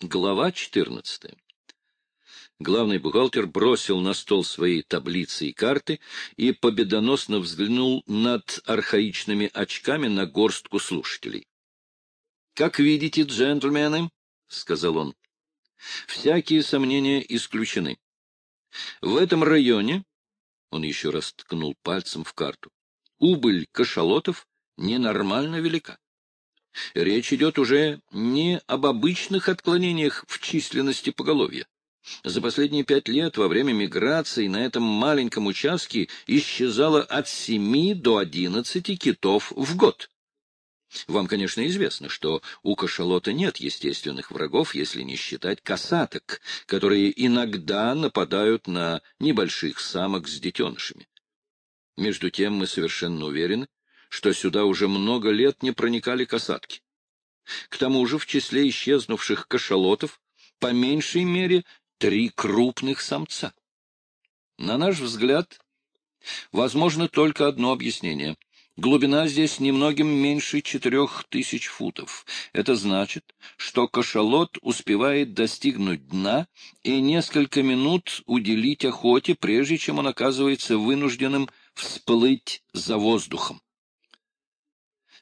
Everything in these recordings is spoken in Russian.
Глава 14. Главный бухгалтер бросил на стол свои таблицы и карты и победоносно взглянул над архаичными очками на горстку слушателей. — Как видите, джентльмены, — сказал он, — всякие сомнения исключены. В этом районе, — он еще раз ткнул пальцем в карту, — убыль кашалотов ненормально велика. Речь идет уже не об обычных отклонениях в численности поголовья. За последние пять лет во время миграции на этом маленьком участке исчезало от семи до одиннадцати китов в год. Вам, конечно, известно, что у кашалота нет естественных врагов, если не считать касаток, которые иногда нападают на небольших самок с детенышами. Между тем мы совершенно уверены, что сюда уже много лет не проникали касатки. К тому же в числе исчезнувших кашалотов по меньшей мере три крупных самца. На наш взгляд, возможно только одно объяснение. Глубина здесь немногим меньше четырех тысяч футов. Это значит, что кашалот успевает достигнуть дна и несколько минут уделить охоте, прежде чем он оказывается вынужденным всплыть за воздухом.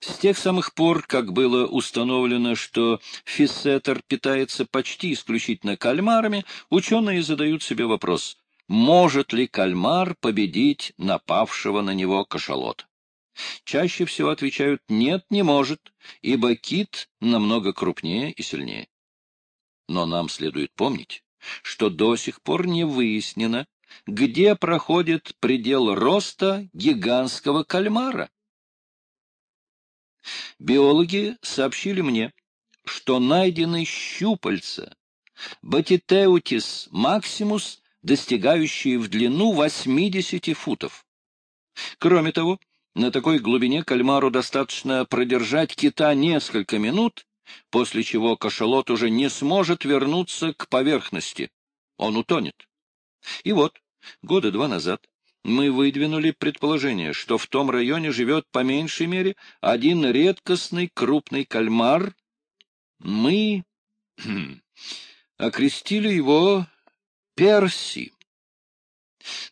С тех самых пор, как было установлено, что фиссетер питается почти исключительно кальмарами, ученые задают себе вопрос, может ли кальмар победить напавшего на него кашалот? Чаще всего отвечают «нет, не может», ибо кит намного крупнее и сильнее. Но нам следует помнить, что до сих пор не выяснено, где проходит предел роста гигантского кальмара. Биологи сообщили мне, что найдены щупальца Батитеутис максимус, достигающие в длину 80 футов. Кроме того, на такой глубине кальмару достаточно продержать кита несколько минут, после чего кашалот уже не сможет вернуться к поверхности. Он утонет. И вот, года два назад, мы выдвинули предположение, что в том районе живет по меньшей мере один редкостный крупный кальмар. Мы окрестили его Перси.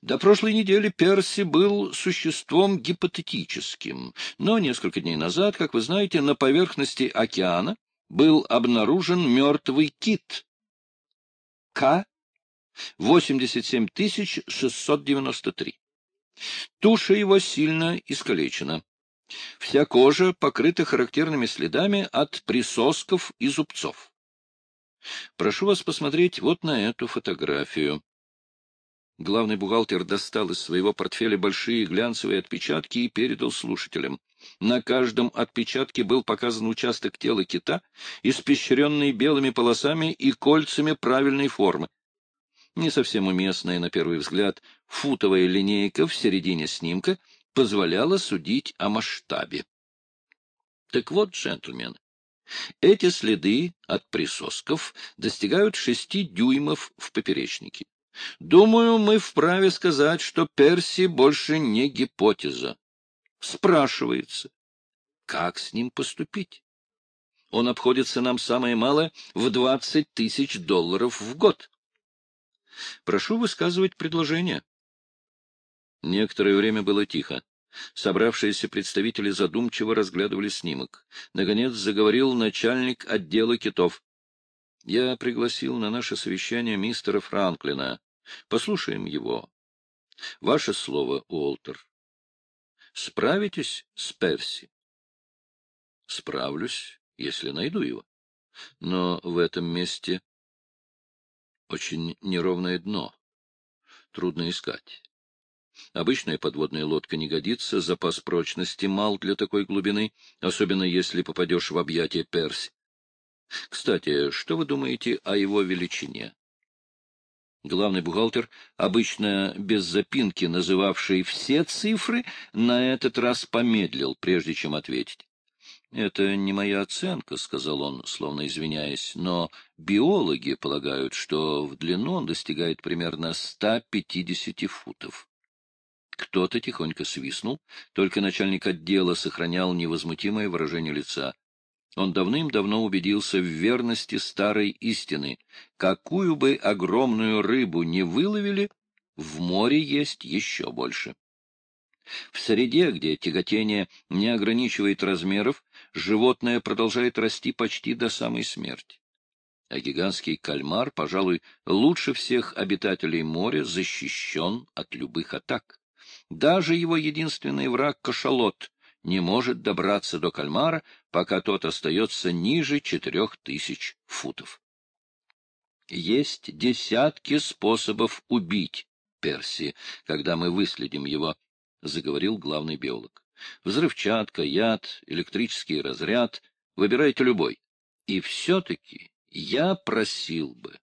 До прошлой недели Перси был существом гипотетическим, но несколько дней назад, как вы знаете, на поверхности океана был обнаружен мертвый кит. К. 87 693. Туша его сильно искалечена. Вся кожа покрыта характерными следами от присосков и зубцов. Прошу вас посмотреть вот на эту фотографию. Главный бухгалтер достал из своего портфеля большие глянцевые отпечатки и передал слушателям. На каждом отпечатке был показан участок тела кита, испещренный белыми полосами и кольцами правильной формы не совсем уместная, на первый взгляд, футовая линейка в середине снимка позволяла судить о масштабе. Так вот, джентльмен, эти следы от присосков достигают шести дюймов в поперечнике. Думаю, мы вправе сказать, что Перси больше не гипотеза. Спрашивается, как с ним поступить? Он обходится нам самое малое в двадцать тысяч долларов в год. Прошу высказывать предложение. Некоторое время было тихо. Собравшиеся представители задумчиво разглядывали снимок. Наконец заговорил начальник отдела китов. — Я пригласил на наше совещание мистера Франклина. Послушаем его. Ваше слово, Уолтер. Справитесь с Перси? — Справлюсь, если найду его. Но в этом месте очень неровное дно. Трудно искать. Обычная подводная лодка не годится, запас прочности мал для такой глубины, особенно если попадешь в объятия Перси. Кстати, что вы думаете о его величине? Главный бухгалтер, обычно без запинки называвший все цифры, на этот раз помедлил, прежде чем ответить. — Это не моя оценка, — сказал он, словно извиняясь, — но биологи полагают, что в длину он достигает примерно 150 футов. Кто-то тихонько свистнул, только начальник отдела сохранял невозмутимое выражение лица. Он давным-давно убедился в верности старой истины. Какую бы огромную рыбу не выловили, в море есть еще больше. В среде, где тяготение не ограничивает размеров, животное продолжает расти почти до самой смерти. А гигантский кальмар, пожалуй, лучше всех обитателей моря защищен от любых атак. Даже его единственный враг — кашалот — не может добраться до кальмара, пока тот остается ниже четырех тысяч футов. Есть десятки способов убить Перси, когда мы выследим его, — заговорил главный биолог. Взрывчатка, яд, электрический разряд — выбирайте любой. И все-таки я просил бы,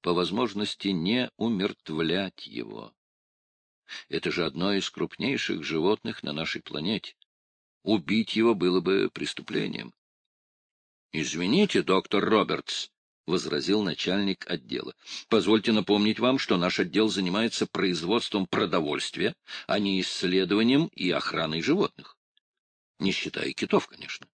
по возможности, не умертвлять его. Это же одно из крупнейших животных на нашей планете. Убить его было бы преступлением. — Извините, доктор Робертс, — возразил начальник отдела. — Позвольте напомнить вам, что наш отдел занимается производством продовольствия, а не исследованием и охраной животных. Не считая китов, конечно.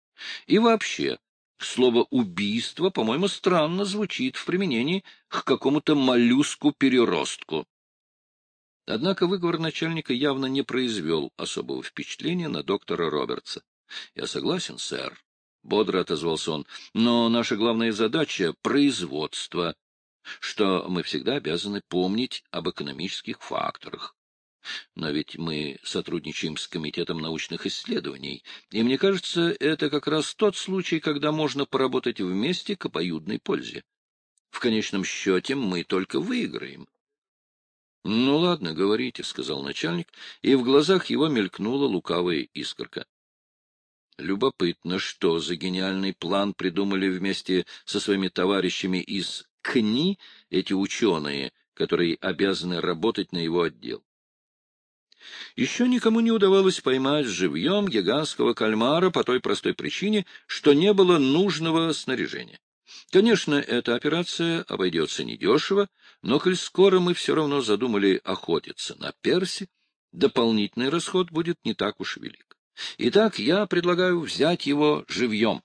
И вообще, слово «убийство», по-моему, странно звучит в применении к какому-то моллюску-переростку. Однако выговор начальника явно не произвел особого впечатления на доктора Робертса. — Я согласен, сэр, — бодро отозвался он, — но наша главная задача — производство, что мы всегда обязаны помнить об экономических факторах. Но ведь мы сотрудничаем с Комитетом научных исследований, и мне кажется, это как раз тот случай, когда можно поработать вместе к обоюдной пользе. В конечном счете мы только выиграем. — Ну, ладно, говорите, — сказал начальник, и в глазах его мелькнула лукавая искорка. Любопытно, что за гениальный план придумали вместе со своими товарищами из КНИ эти ученые, которые обязаны работать на его отдел. Еще никому не удавалось поймать живьем гигантского кальмара по той простой причине, что не было нужного снаряжения. Конечно, эта операция обойдется недешево, но коль скоро мы все равно задумали охотиться на перси, дополнительный расход будет не так уж велик. Итак, я предлагаю взять его живьем.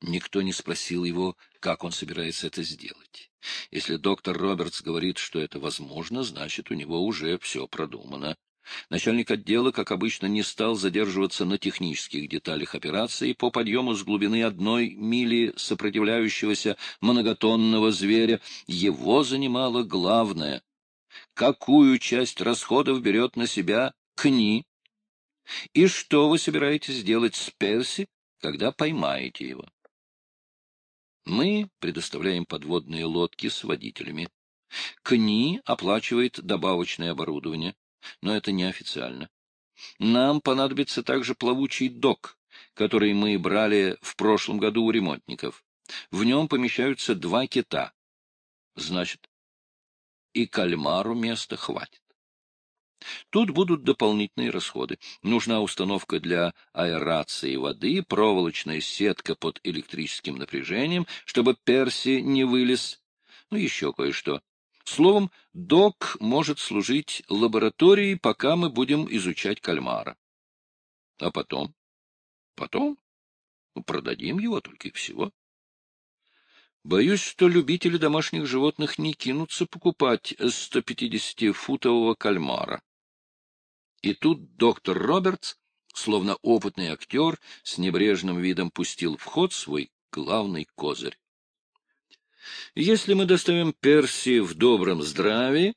Никто не спросил его, как он собирается это сделать. Если доктор Робертс говорит, что это возможно, значит, у него уже все продумано. Начальник отдела, как обычно, не стал задерживаться на технических деталях операции по подъему с глубины одной мили сопротивляющегося многотонного зверя. Его занимало главное — какую часть расходов берет на себя КНИ, и что вы собираетесь делать с Перси, когда поймаете его. Мы предоставляем подводные лодки с водителями. КНИ оплачивает добавочное оборудование но это неофициально. Нам понадобится также плавучий док, который мы брали в прошлом году у ремонтников. В нем помещаются два кита. Значит, и кальмару места хватит. Тут будут дополнительные расходы. Нужна установка для аэрации воды, проволочная сетка под электрическим напряжением, чтобы Перси не вылез. Ну, еще кое-что. Словом, док может служить лабораторией, пока мы будем изучать кальмара. А потом? Потом? Ну, продадим его только и всего. Боюсь, что любители домашних животных не кинутся покупать 150-футового кальмара. И тут доктор Робертс, словно опытный актер, с небрежным видом пустил в ход свой главный козырь. Если мы доставим Перси в добром здравии,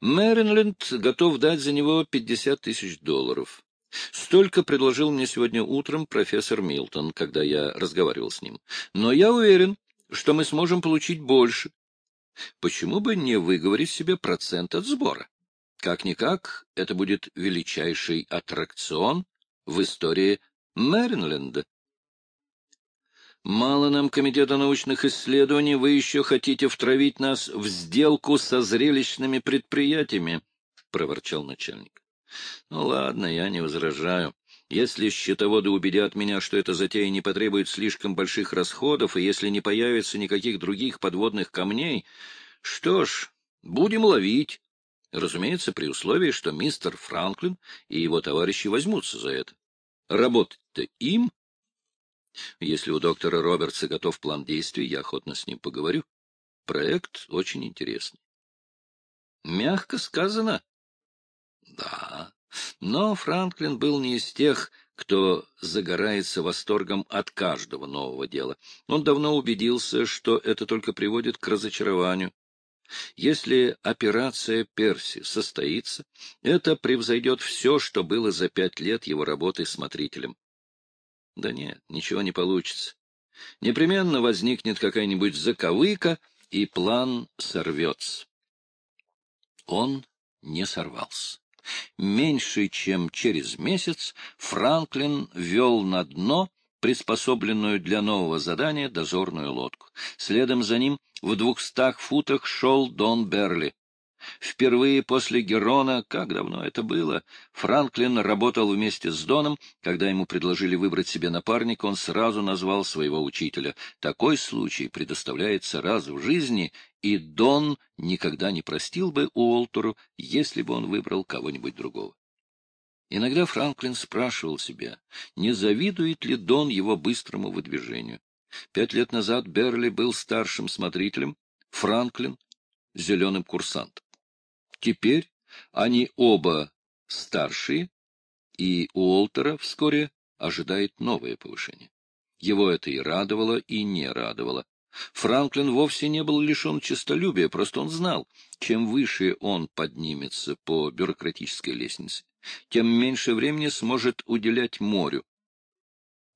Мэринленд готов дать за него 50 тысяч долларов. Столько предложил мне сегодня утром профессор Милтон, когда я разговаривал с ним. Но я уверен, что мы сможем получить больше. Почему бы не выговорить себе процент от сбора? Как-никак, это будет величайший аттракцион в истории Мэринленда. Мало нам Комитета научных исследований, вы еще хотите втравить нас в сделку со зрелищными предприятиями, — проворчал начальник. — Ну ладно, я не возражаю. Если счетоводы убедят меня, что эта затея не потребует слишком больших расходов, и если не появится никаких других подводных камней, что ж, будем ловить. Разумеется, при условии, что мистер Франклин и его товарищи возьмутся за это. Работать-то им, Если у доктора Робертса готов план действий, я охотно с ним поговорю. Проект очень интересный. Мягко сказано. Да, но Франклин был не из тех, кто загорается восторгом от каждого нового дела. Он давно убедился, что это только приводит к разочарованию. Если операция Перси состоится, это превзойдет все, что было за пять лет его работы смотрителем. Да нет, ничего не получится. Непременно возникнет какая-нибудь заковыка, и план сорвется. Он не сорвался. Меньше чем через месяц Франклин вел на дно приспособленную для нового задания дозорную лодку. Следом за ним в двухстах футах шел Дон Берли. Впервые после Герона, как давно это было, Франклин работал вместе с Доном. Когда ему предложили выбрать себе напарника, он сразу назвал своего учителя. Такой случай предоставляется раз в жизни, и Дон никогда не простил бы Уолтеру, если бы он выбрал кого-нибудь другого. Иногда Франклин спрашивал себя, не завидует ли Дон его быстрому выдвижению. Пять лет назад Берли был старшим смотрителем, Франклин — зеленым курсантом. Теперь они оба старшие, и Уолтера вскоре ожидает новое повышение. Его это и радовало, и не радовало. Франклин вовсе не был лишен честолюбия, просто он знал, чем выше он поднимется по бюрократической лестнице, тем меньше времени сможет уделять морю.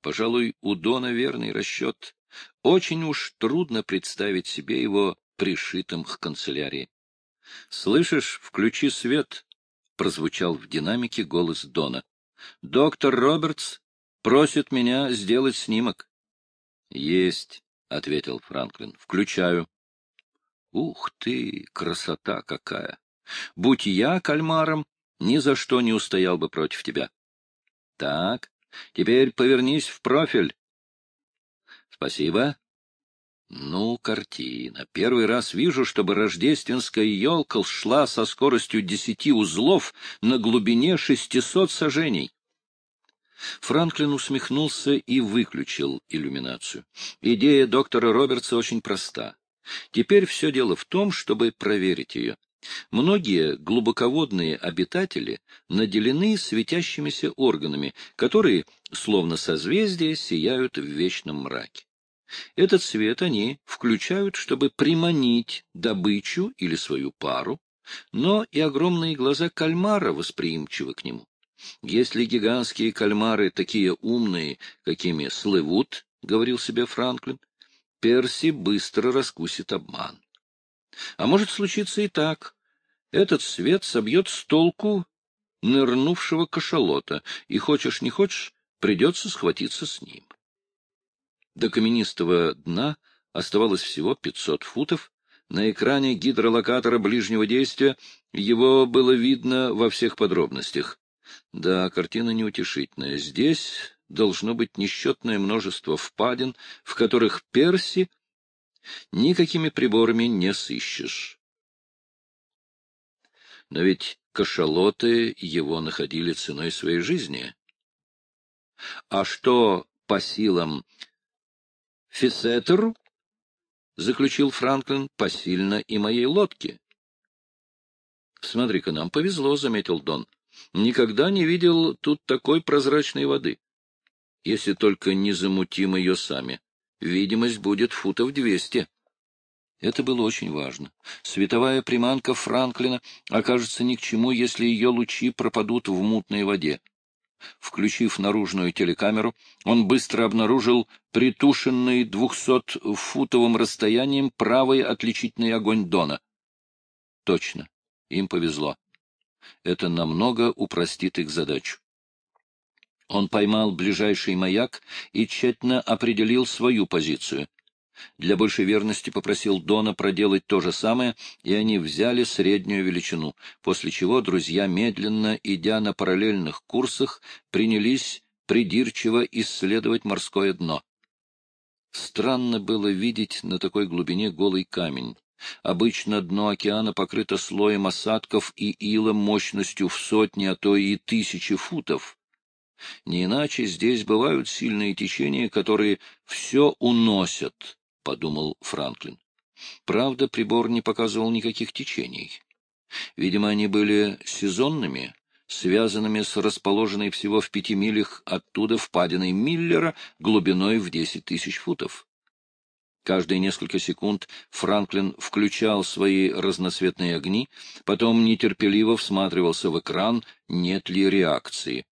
Пожалуй, у Дона верный расчет. Очень уж трудно представить себе его пришитым к канцелярии. — Слышишь, включи свет, — прозвучал в динамике голос Дона. — Доктор Робертс просит меня сделать снимок. — Есть, — ответил Франклин. — Включаю. — Ух ты, красота какая! Будь я кальмаром, ни за что не устоял бы против тебя. — Так, теперь повернись в профиль. — Спасибо. Ну, картина. Первый раз вижу, чтобы рождественская елка шла со скоростью десяти узлов на глубине шестисот сажений. Франклин усмехнулся и выключил иллюминацию. Идея доктора Робертса очень проста. Теперь все дело в том, чтобы проверить ее. Многие глубоководные обитатели наделены светящимися органами, которые, словно созвездия, сияют в вечном мраке. Этот свет они включают, чтобы приманить добычу или свою пару, но и огромные глаза кальмара восприимчивы к нему. Если гигантские кальмары такие умные, какими слывут, — говорил себе Франклин, — Перси быстро раскусит обман. А может случиться и так. Этот свет собьет с толку нырнувшего кашалота, и, хочешь не хочешь, придется схватиться с ним. До каменистого дна оставалось всего 500 футов. На экране гидролокатора ближнего действия его было видно во всех подробностях. Да, картина неутешительная. Здесь должно быть несчетное множество впадин, в которых Перси никакими приборами не сыщешь. Но ведь кашалоты его находили ценой своей жизни. А что по силам Фисетеру, — заключил Франклин, — посильно и моей лодке. — Смотри-ка, нам повезло, — заметил Дон. — Никогда не видел тут такой прозрачной воды. Если только не замутим ее сами. Видимость будет футов двести. Это было очень важно. Световая приманка Франклина окажется ни к чему, если ее лучи пропадут в мутной воде. Включив наружную телекамеру, он быстро обнаружил притушенный двухсотфутовым расстоянием правый отличительный огонь Дона. Точно, им повезло. Это намного упростит их задачу. Он поймал ближайший маяк и тщательно определил свою позицию. Для большей верности попросил Дона проделать то же самое, и они взяли среднюю величину, после чего друзья, медленно идя на параллельных курсах, принялись придирчиво исследовать морское дно. Странно было видеть на такой глубине голый камень. Обычно дно океана покрыто слоем осадков и ила мощностью в сотни, а то и тысячи футов. Не иначе здесь бывают сильные течения, которые все уносят, — подумал Франклин. Правда, прибор не показывал никаких течений. Видимо, они были сезонными, связанными с расположенной всего в пяти милях оттуда впадиной Миллера глубиной в десять тысяч футов. Каждые несколько секунд Франклин включал свои разноцветные огни, потом нетерпеливо всматривался в экран, нет ли реакции.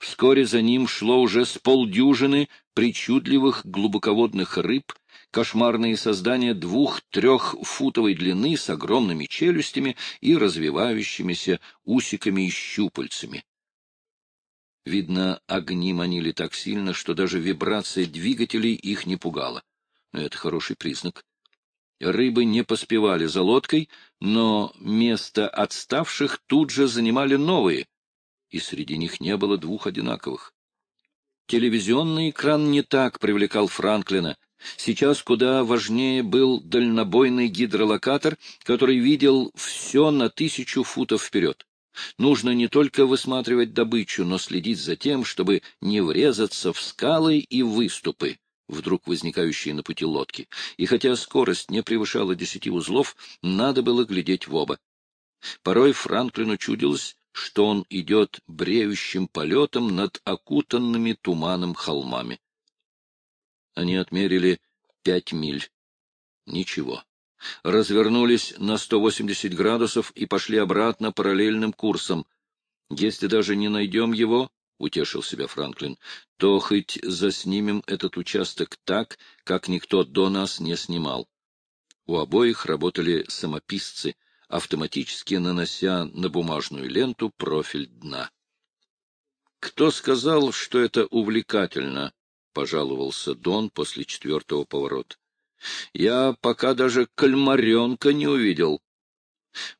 Вскоре за ним шло уже с полдюжины причудливых глубоководных рыб, кошмарные создания двух-трехфутовой длины с огромными челюстями и развивающимися усиками и щупальцами. Видно, огни манили так сильно, что даже вибрация двигателей их не пугала. Это хороший признак. Рыбы не поспевали за лодкой, но место отставших тут же занимали новые, и среди них не было двух одинаковых. Телевизионный экран не так привлекал Франклина. Сейчас куда важнее был дальнобойный гидролокатор, который видел все на тысячу футов вперед. Нужно не только высматривать добычу, но следить за тем, чтобы не врезаться в скалы и выступы вдруг возникающие на пути лодки, и хотя скорость не превышала десяти узлов, надо было глядеть в оба. Порой Франклину чудилось, что он идет бреющим полетом над окутанными туманом холмами. Они отмерили пять миль. Ничего. Развернулись на 180 градусов и пошли обратно параллельным курсом. Если даже не найдем его, — утешил себя Франклин, — то хоть заснимем этот участок так, как никто до нас не снимал. У обоих работали самописцы, автоматически нанося на бумажную ленту профиль дна. — Кто сказал, что это увлекательно? — пожаловался Дон после четвертого поворота. — Я пока даже кальмаренка не увидел.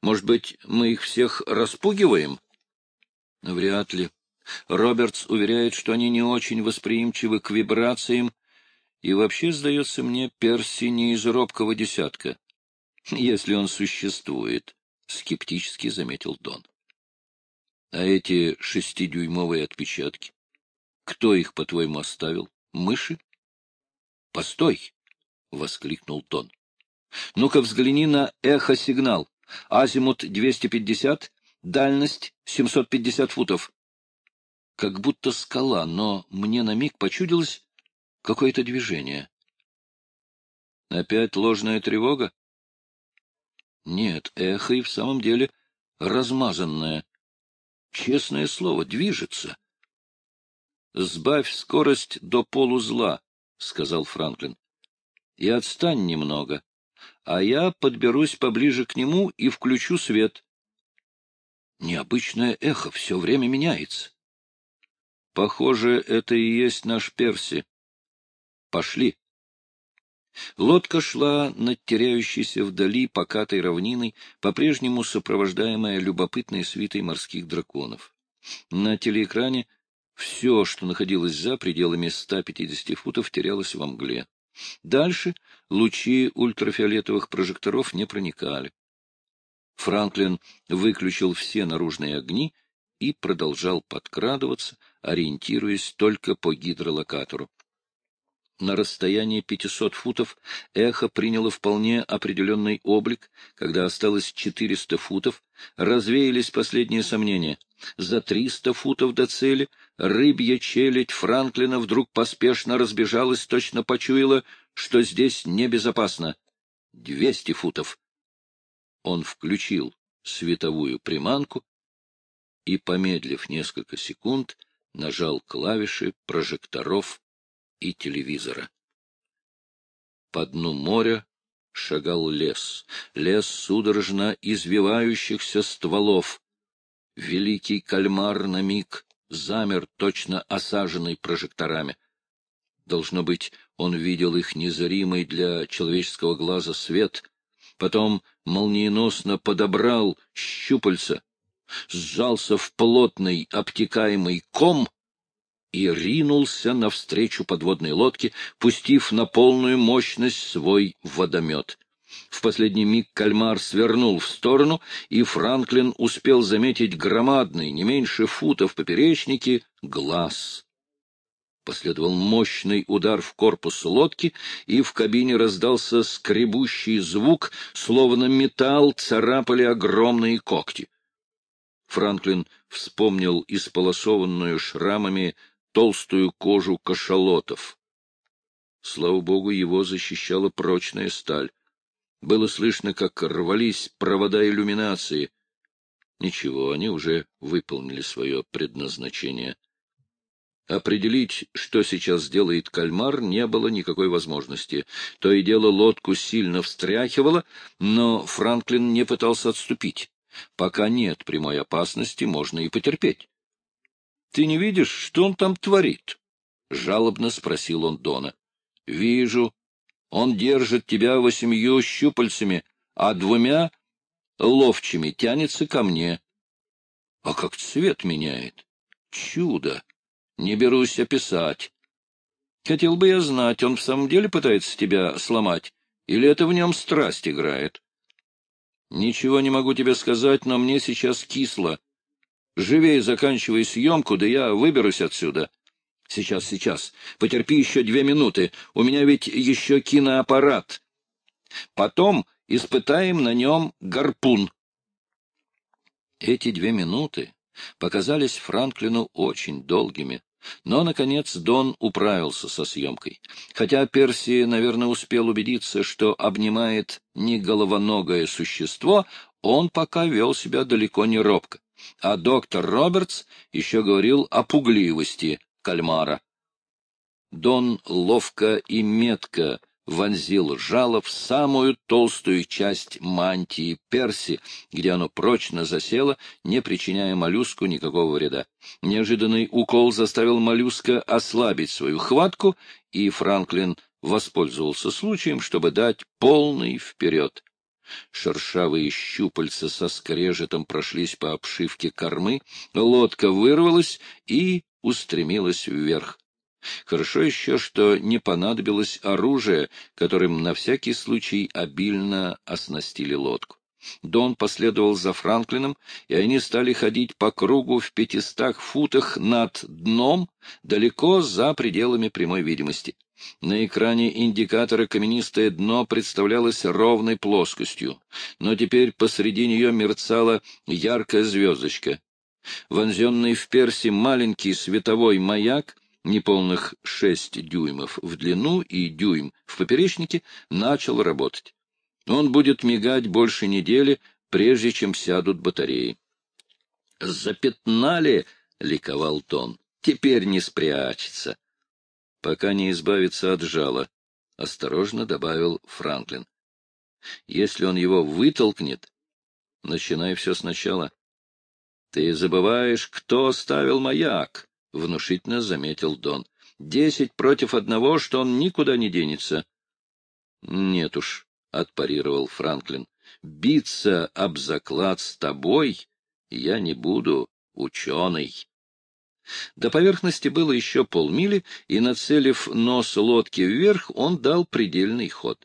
Может быть, мы их всех распугиваем? — Вряд ли, Робертс уверяет, что они не очень восприимчивы к вибрациям, и вообще, сдается мне, Перси не из робкого десятка, если он существует, — скептически заметил Дон. А эти шестидюймовые отпечатки? Кто их, по-твоему, оставил? Мыши? — Постой! — воскликнул Дон. — Ну-ка взгляни на эхосигнал. Азимут 250, дальность 750 футов как будто скала, но мне на миг почудилось какое-то движение. Опять ложная тревога? Нет, эхо и в самом деле размазанное. Честное слово, движется. «Сбавь скорость до полузла», — сказал Франклин, — «и отстань немного, а я подберусь поближе к нему и включу свет». Необычное эхо все время меняется. Похоже, это и есть наш Перси. Пошли. Лодка шла над теряющейся вдали покатой равниной, по-прежнему сопровождаемая любопытной свитой морских драконов. На телеэкране все, что находилось за пределами 150 футов, терялось во мгле. Дальше лучи ультрафиолетовых прожекторов не проникали. Франклин выключил все наружные огни и продолжал подкрадываться, ориентируясь только по гидролокатору. На расстоянии 500 футов эхо приняло вполне определенный облик, когда осталось 400 футов, развеялись последние сомнения. За 300 футов до цели рыбья челядь Франклина вдруг поспешно разбежалась, точно почуяла, что здесь небезопасно. 200 футов. Он включил световую приманку и, помедлив несколько секунд, нажал клавиши прожекторов и телевизора. По дну моря шагал лес, лес судорожно извивающихся стволов. Великий кальмар на миг замер, точно осаженный прожекторами. Должно быть, он видел их незримый для человеческого глаза свет, потом молниеносно подобрал щупальца, сжался в плотный обтекаемый ком и ринулся навстречу подводной лодке, пустив на полную мощность свой водомет. В последний миг кальмар свернул в сторону, и Франклин успел заметить громадный, не меньше фута в поперечнике, глаз. Последовал мощный удар в корпус лодки, и в кабине раздался скребущий звук, словно металл царапали огромные когти. Франклин вспомнил исполосованную шрамами толстую кожу кашалотов. Слава богу, его защищала прочная сталь. Было слышно, как рвались провода иллюминации. Ничего, они уже выполнили свое предназначение. Определить, что сейчас сделает кальмар, не было никакой возможности. То и дело лодку сильно встряхивало, но Франклин не пытался отступить. Пока нет прямой опасности, можно и потерпеть. — Ты не видишь, что он там творит? — жалобно спросил он Дона. — Вижу. Он держит тебя восемью щупальцами, а двумя ловчими тянется ко мне. А как цвет меняет! Чудо! Не берусь описать. Хотел бы я знать, он в самом деле пытается тебя сломать, или это в нем страсть играет? Ничего не могу тебе сказать, но мне сейчас кисло. Живее заканчивай съемку, да я выберусь отсюда. Сейчас, сейчас. Потерпи еще две минуты. У меня ведь еще киноаппарат. Потом испытаем на нем гарпун. Эти две минуты показались Франклину очень долгими. Но, наконец, Дон управился со съемкой. Хотя Перси, наверное, успел убедиться, что обнимает не головоногое существо, он пока вел себя далеко не робко. А доктор Робертс еще говорил о пугливости кальмара. Дон ловко и метко вонзил жало в самую толстую часть мантии Перси, где оно прочно засело, не причиняя моллюску никакого вреда. Неожиданный укол заставил моллюска ослабить свою хватку, и Франклин воспользовался случаем, чтобы дать полный вперед. Шершавые щупальца со скрежетом прошлись по обшивке кормы, лодка вырвалась и устремилась вверх. Хорошо еще, что не понадобилось оружие, которым на всякий случай обильно оснастили лодку. Дон последовал за Франклином, и они стали ходить по кругу в пятистах футах над дном, далеко за пределами прямой видимости. На экране индикатора каменистое дно представлялось ровной плоскостью, но теперь посреди нее мерцала яркая звездочка. Вонзенный в перси маленький световой маяк — неполных шесть дюймов в длину и дюйм в поперечнике, начал работать. Он будет мигать больше недели, прежде чем сядут батареи. «Запятнали!» — ликовал Тон. «Теперь не спрячется». «Пока не избавится от жала», — осторожно добавил Франклин. «Если он его вытолкнет, начинай все сначала. Ты забываешь, кто ставил маяк?» — внушительно заметил Дон. — Десять против одного, что он никуда не денется. — Нет уж, — отпарировал Франклин. — Биться об заклад с тобой я не буду, ученый. До поверхности было еще полмили, и, нацелив нос лодки вверх, он дал предельный ход.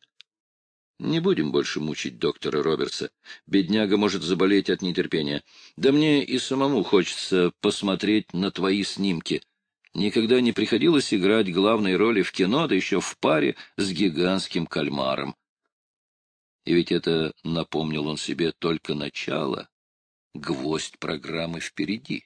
Не будем больше мучить доктора Робертса. Бедняга может заболеть от нетерпения. Да мне и самому хочется посмотреть на твои снимки. Никогда не приходилось играть главной роли в кино, да еще в паре с гигантским кальмаром. И ведь это, напомнил он себе, только начало, гвоздь программы впереди.